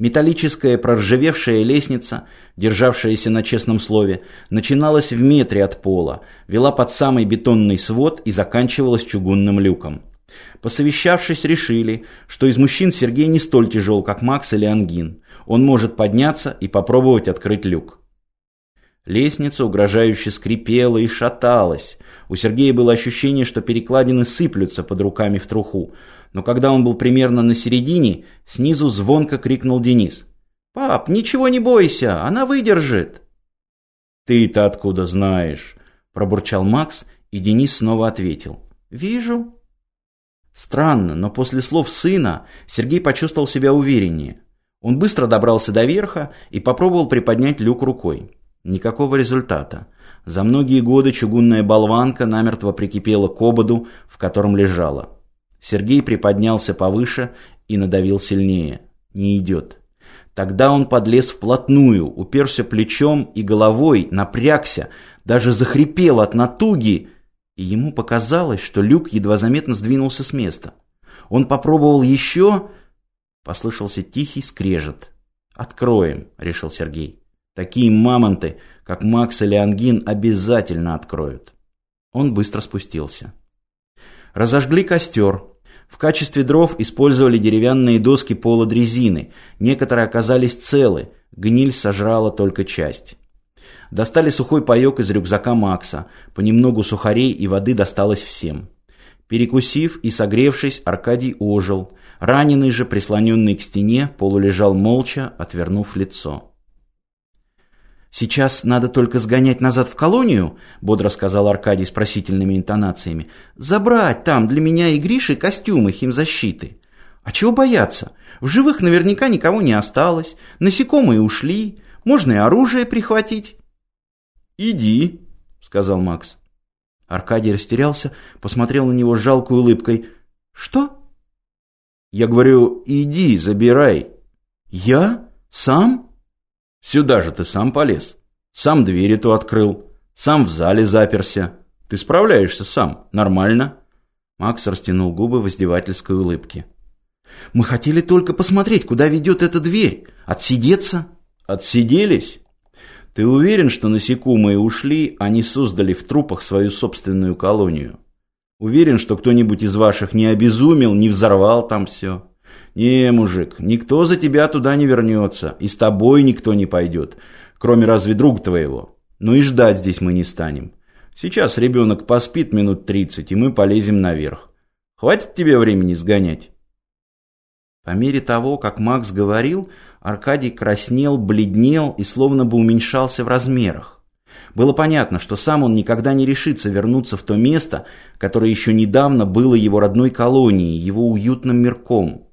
Металлическая проржавевшая лестница, державшаяся на честном слове, начиналась в метре от пола, вела под самый бетонный свод и заканчивалась чугунным люком. Посовещавшись, решили, что из мужчин Сергей не столь тяжел, как Макс или Ангин. Он может подняться и попробовать открыть люк. Лестница угрожающе скрипела и шаталась. У Сергея было ощущение, что перекладины сыплются под руками в труху. Но когда он был примерно на середине, снизу звонко крикнул Денис. «Пап, ничего не бойся, она выдержит!» «Ты-то откуда знаешь?» – пробурчал Макс, и Денис снова ответил. «Вижу». Странно, но после слов сына Сергей почувствовал себя увереннее. Он быстро добрался до верха и попробовал приподнять люк рукой. Никакого результата. За многие годы чугунная болванка намертво прикипела к ободу, в котором лежала. Сергей приподнялся повыше и надавил сильнее. Не идет. Тогда он подлез вплотную, уперся плечом и головой, напрягся, даже захрипел от натуги, и ему показалось, что люк едва заметно сдвинулся с места. Он попробовал еще... Послышался тихий скрежет. «Откроем», — решил Сергей. Такие мамонты, как Макс или Ангин, обязательно откроют. Он быстро спустился. Разожгли костер. В качестве дров использовали деревянные доски полудрезины. Некоторые оказались целы, гниль сожрала только часть. Достали сухой паек из рюкзака Макса. Понемногу сухарей и воды досталось всем. Перекусив и согревшись, Аркадий ожил. Раненый же, прислоненный к стене, полулежал молча, отвернув лицо. «Сейчас надо только сгонять назад в колонию», — бодро сказал Аркадий с просительными интонациями. «Забрать там для меня и Гриши костюмы химзащиты. А чего бояться? В живых наверняка никого не осталось. Насекомые ушли. Можно и оружие прихватить». «Иди», — сказал Макс. Аркадий растерялся, посмотрел на него с жалкой улыбкой. «Что?» «Я говорю, иди, забирай». «Я? Сам?» Сюда же ты сам полез. Сам двери ту открыл. Сам в зале заперся. Ты справляешься сам. Нормально. Макс растянул губы в издевательской улыбке. «Мы хотели только посмотреть, куда ведет эта дверь. Отсидеться?» «Отсиделись? Ты уверен, что насекомые ушли, а не создали в трупах свою собственную колонию? Уверен, что кто-нибудь из ваших не обезумел, не взорвал там все?» «Не, мужик, никто за тебя туда не вернется, и с тобой никто не пойдет, кроме разве друг твоего. Ну и ждать здесь мы не станем. Сейчас ребенок поспит минут тридцать, и мы полезем наверх. Хватит тебе времени сгонять?» По мере того, как Макс говорил, Аркадий краснел, бледнел и словно бы уменьшался в размерах. Было понятно, что сам он никогда не решится вернуться в то место, которое еще недавно было его родной колонией, его уютным мирком.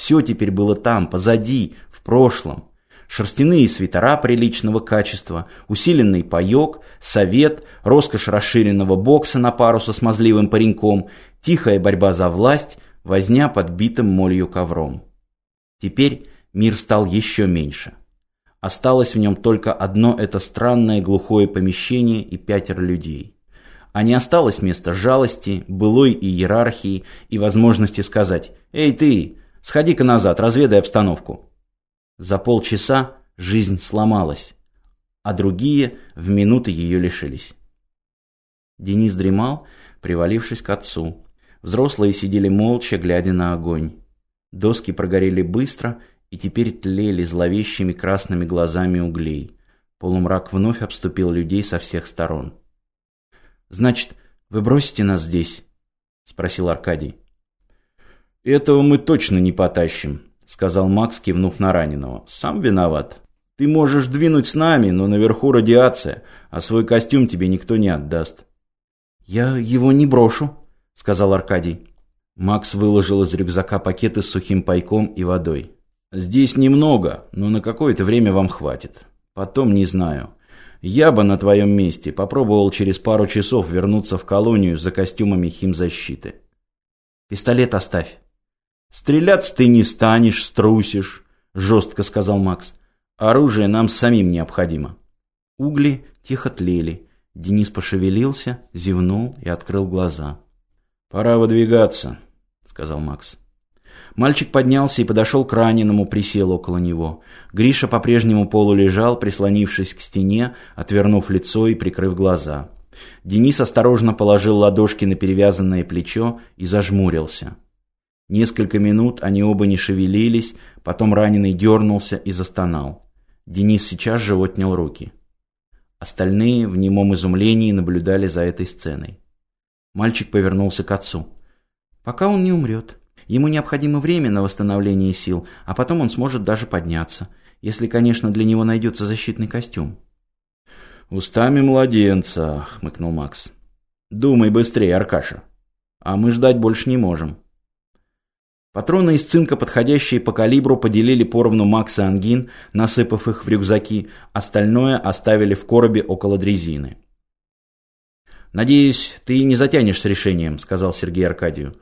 Все теперь было там, позади, в прошлом. Шерстяные свитера приличного качества, усиленный паек, совет, роскошь расширенного бокса на пару со смазливым пареньком, тихая борьба за власть, возня под битым молью ковром. Теперь мир стал еще меньше. Осталось в нем только одно это странное глухое помещение и пятеро людей. А не осталось места жалости, былой иерархии и возможности сказать «Эй ты, Сходи-ка назад, разведай обстановку. За полчаса жизнь сломалась, а другие в минуты ее лишились. Денис дремал, привалившись к отцу. Взрослые сидели молча, глядя на огонь. Доски прогорели быстро и теперь тлели зловещими красными глазами углей. Полумрак вновь обступил людей со всех сторон. «Значит, вы бросите нас здесь?» — спросил Аркадий. «Этого мы точно не потащим», — сказал Макс, кивнув на раненого. «Сам виноват. Ты можешь двинуть с нами, но наверху радиация, а свой костюм тебе никто не отдаст». «Я его не брошу», — сказал Аркадий. Макс выложил из рюкзака пакеты с сухим пайком и водой. «Здесь немного, но на какое-то время вам хватит. Потом не знаю. Я бы на твоем месте попробовал через пару часов вернуться в колонию за костюмами химзащиты». «Пистолет оставь», «Стреляться ты не станешь, струсишь», — жестко сказал Макс. «Оружие нам самим необходимо». Угли тихо тлели. Денис пошевелился, зевнул и открыл глаза. «Пора выдвигаться», — сказал Макс. Мальчик поднялся и подошел к раненому, присел около него. Гриша по-прежнему полулежал, прислонившись к стене, отвернув лицо и прикрыв глаза. Денис осторожно положил ладошки на перевязанное плечо и зажмурился. Несколько минут они оба не шевелились, потом раненый дернулся и застонал. Денис сейчас же отнял руки. Остальные в немом изумлении наблюдали за этой сценой. Мальчик повернулся к отцу. «Пока он не умрет. Ему необходимо время на восстановление сил, а потом он сможет даже подняться, если, конечно, для него найдется защитный костюм». «Устами младенца», — хмыкнул Макс. «Думай быстрее, Аркаша. А мы ждать больше не можем». Патроны из цинка, подходящие по калибру, поделили поровну Макс и Ангин, насыпав их в рюкзаки, остальное оставили в коробе около дрезины. «Надеюсь, ты не затянешь с решением», — сказал Сергей Аркадию.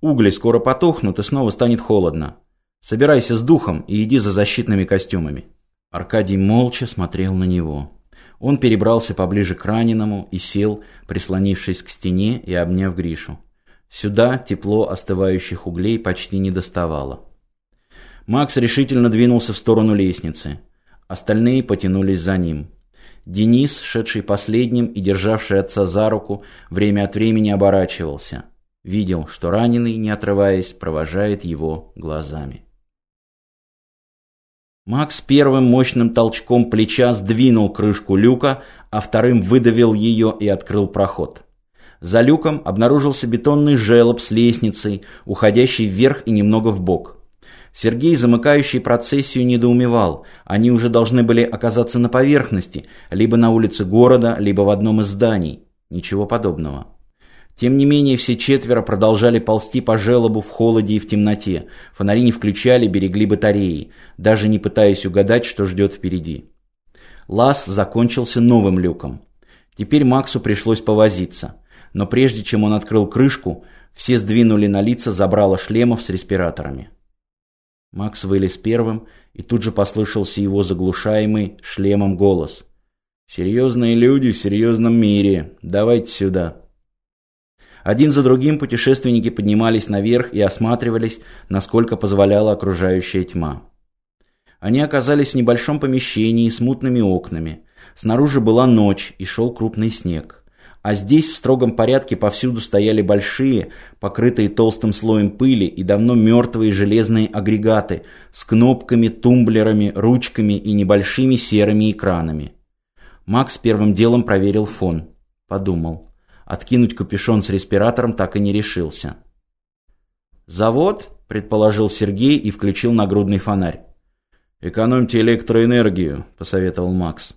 «Угли скоро потухнут, и снова станет холодно. Собирайся с духом и иди за защитными костюмами». Аркадий молча смотрел на него. Он перебрался поближе к раненому и сел, прислонившись к стене и обняв Гришу. Сюда тепло остывающих углей почти не доставало. Макс решительно двинулся в сторону лестницы. Остальные потянулись за ним. Денис, шедший последним и державший отца за руку, время от времени оборачивался. Видел, что раненый, не отрываясь, провожает его глазами. Макс первым мощным толчком плеча сдвинул крышку люка, а вторым выдавил ее и открыл проход. За люком обнаружился бетонный желоб с лестницей, уходящий вверх и немного вбок. Сергей, замыкающий процессию, недоумевал. Они уже должны были оказаться на поверхности, либо на улице города, либо в одном из зданий. Ничего подобного. Тем не менее, все четверо продолжали ползти по желобу в холоде и в темноте. Фонари не включали, берегли батареи, даже не пытаясь угадать, что ждет впереди. Лаз закончился новым люком. Теперь Максу пришлось повозиться но прежде чем он открыл крышку, все сдвинули на лица забрало шлемов с респираторами. Макс вылез первым, и тут же послышался его заглушаемый шлемом голос. «Серьезные люди в серьезном мире. Давайте сюда». Один за другим путешественники поднимались наверх и осматривались, насколько позволяла окружающая тьма. Они оказались в небольшом помещении с мутными окнами. Снаружи была ночь и шел крупный снег а здесь в строгом порядке повсюду стояли большие, покрытые толстым слоем пыли и давно мертвые железные агрегаты с кнопками, тумблерами, ручками и небольшими серыми экранами. Макс первым делом проверил фон. Подумал. Откинуть капюшон с респиратором так и не решился. «Завод?» – предположил Сергей и включил нагрудный фонарь. «Экономьте электроэнергию», – посоветовал Макс.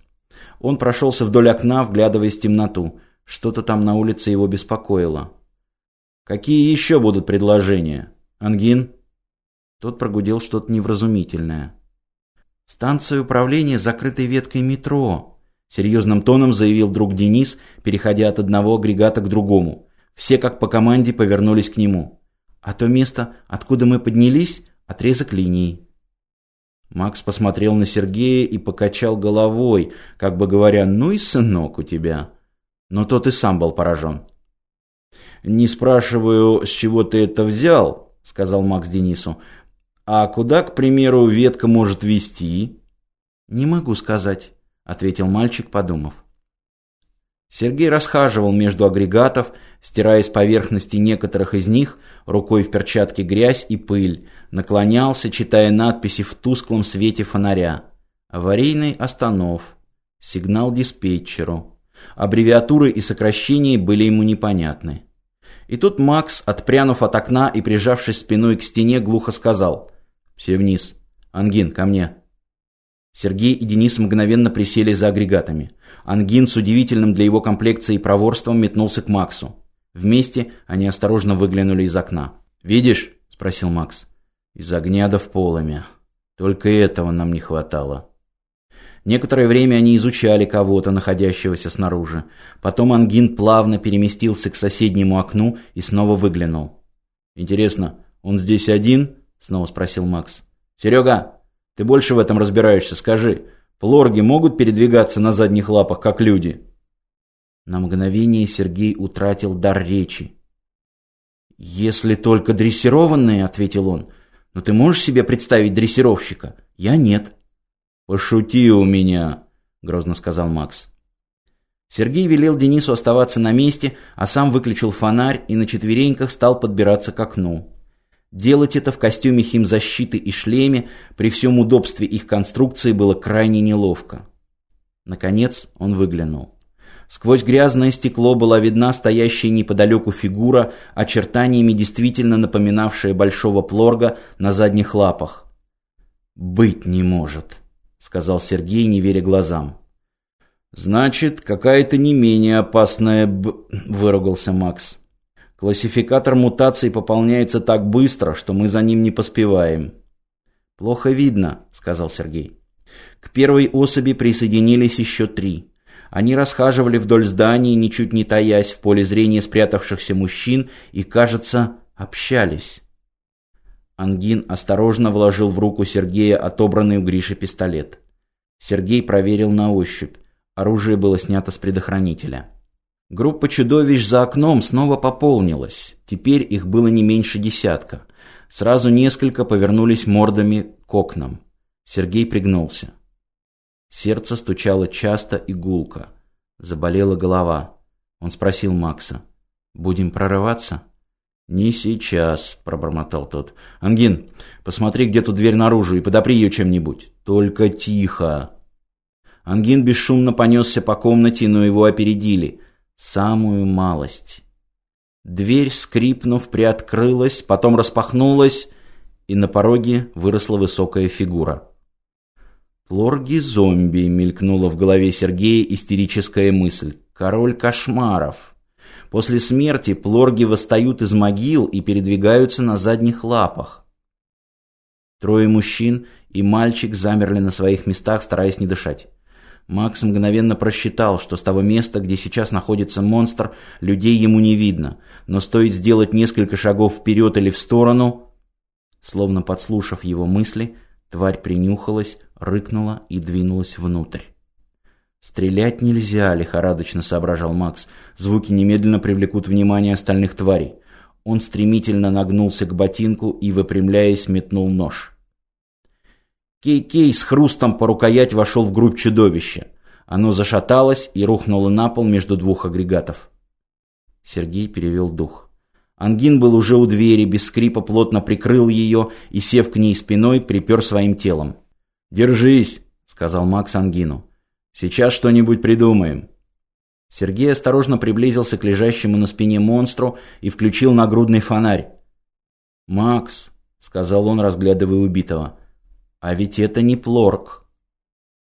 Он прошелся вдоль окна, вглядываясь в темноту – что-то там на улице его беспокоило. «Какие еще будут предложения? Ангин?» Тот прогудел что-то невразумительное. «Станция управления закрытой веткой метро», — серьезным тоном заявил друг Денис, переходя от одного агрегата к другому. Все как по команде повернулись к нему. «А то место, откуда мы поднялись, отрезок линии». Макс посмотрел на Сергея и покачал головой, как бы говоря, «Ну и сынок у тебя» но тот и сам был поражен. «Не спрашиваю, с чего ты это взял», — сказал Макс Денису. «А куда, к примеру, ветка может вести?» «Не могу сказать», — ответил мальчик, подумав. Сергей расхаживал между агрегатов, стирая с поверхности некоторых из них, рукой в перчатке грязь и пыль, наклонялся, читая надписи в тусклом свете фонаря. «Аварийный останов», «Сигнал диспетчеру», Аббревиатуры и сокращения были ему непонятны. И тут Макс, отпрянув от окна и прижавшись спиной к стене, глухо сказал «Все вниз. Ангин, ко мне». Сергей и Денис мгновенно присели за агрегатами. Ангин с удивительным для его комплекции проворством метнулся к Максу. Вместе они осторожно выглянули из окна. «Видишь?» – спросил Макс. «Из огня да в полымя. Только этого нам не хватало». Некоторое время они изучали кого-то, находящегося снаружи. Потом Ангин плавно переместился к соседнему окну и снова выглянул. «Интересно, он здесь один?» — снова спросил Макс. «Серега, ты больше в этом разбираешься. Скажи, плорги могут передвигаться на задних лапах, как люди?» На мгновение Сергей утратил дар речи. «Если только дрессированные», — ответил он, Но ты можешь себе представить дрессировщика? Я нет. «Пошути у меня», — грозно сказал Макс. Сергей велел Денису оставаться на месте, а сам выключил фонарь и на четвереньках стал подбираться к окну. Делать это в костюме химзащиты и шлеме при всем удобстве их конструкции было крайне неловко. Наконец он выглянул. Сквозь грязное стекло была видна стоящая неподалеку фигура, очертаниями действительно напоминавшая большого плорга на задних лапах. «Быть не может», — сказал Сергей, не веря глазам. «Значит, какая-то не менее опасная б...» — выругался Макс. «Классификатор мутаций пополняется так быстро, что мы за ним не поспеваем». «Плохо видно», — сказал Сергей. К первой особи присоединились еще три. Они расхаживали вдоль зданий, ничуть не таясь в поле зрения спрятавшихся мужчин и, кажется, общались. Ангин осторожно вложил в руку Сергея отобранный у Гриши пистолет. Сергей проверил на ощупь. Оружие было снято с предохранителя. Группа чудовищ за окном снова пополнилась. Теперь их было не меньше десятка. Сразу несколько повернулись мордами к окнам. Сергей пригнулся. Сердце стучало часто и гулко. Заболела голова. Он спросил Макса. «Будем прорываться?» «Не сейчас», — пробормотал тот. «Ангин, посмотри, где тут дверь наружу, и подопри ее чем-нибудь. Только тихо». Ангин бесшумно понесся по комнате, но его опередили. Самую малость. Дверь, скрипнув, приоткрылась, потом распахнулась, и на пороге выросла высокая фигура. «Плорги-зомби», — мелькнула в голове Сергея истерическая мысль. «Король кошмаров». После смерти плорги восстают из могил и передвигаются на задних лапах. Трое мужчин и мальчик замерли на своих местах, стараясь не дышать. Макс мгновенно просчитал, что с того места, где сейчас находится монстр, людей ему не видно, но стоит сделать несколько шагов вперед или в сторону... Словно подслушав его мысли, тварь принюхалась, рыкнула и двинулась внутрь. «Стрелять нельзя», — лихорадочно соображал Макс. «Звуки немедленно привлекут внимание остальных тварей». Он стремительно нагнулся к ботинку и, выпрямляясь, метнул нож. Кей-Кей с хрустом по рукоять вошел в грудь чудовища. Оно зашаталось и рухнуло на пол между двух агрегатов. Сергей перевел дух. Ангин был уже у двери, без скрипа плотно прикрыл ее и, сев к ней спиной, припер своим телом. «Держись», — сказал Макс Ангину. «Сейчас что-нибудь придумаем». Сергей осторожно приблизился к лежащему на спине монстру и включил нагрудный фонарь. «Макс», — сказал он, разглядывая убитого, — «а ведь это не Плорк».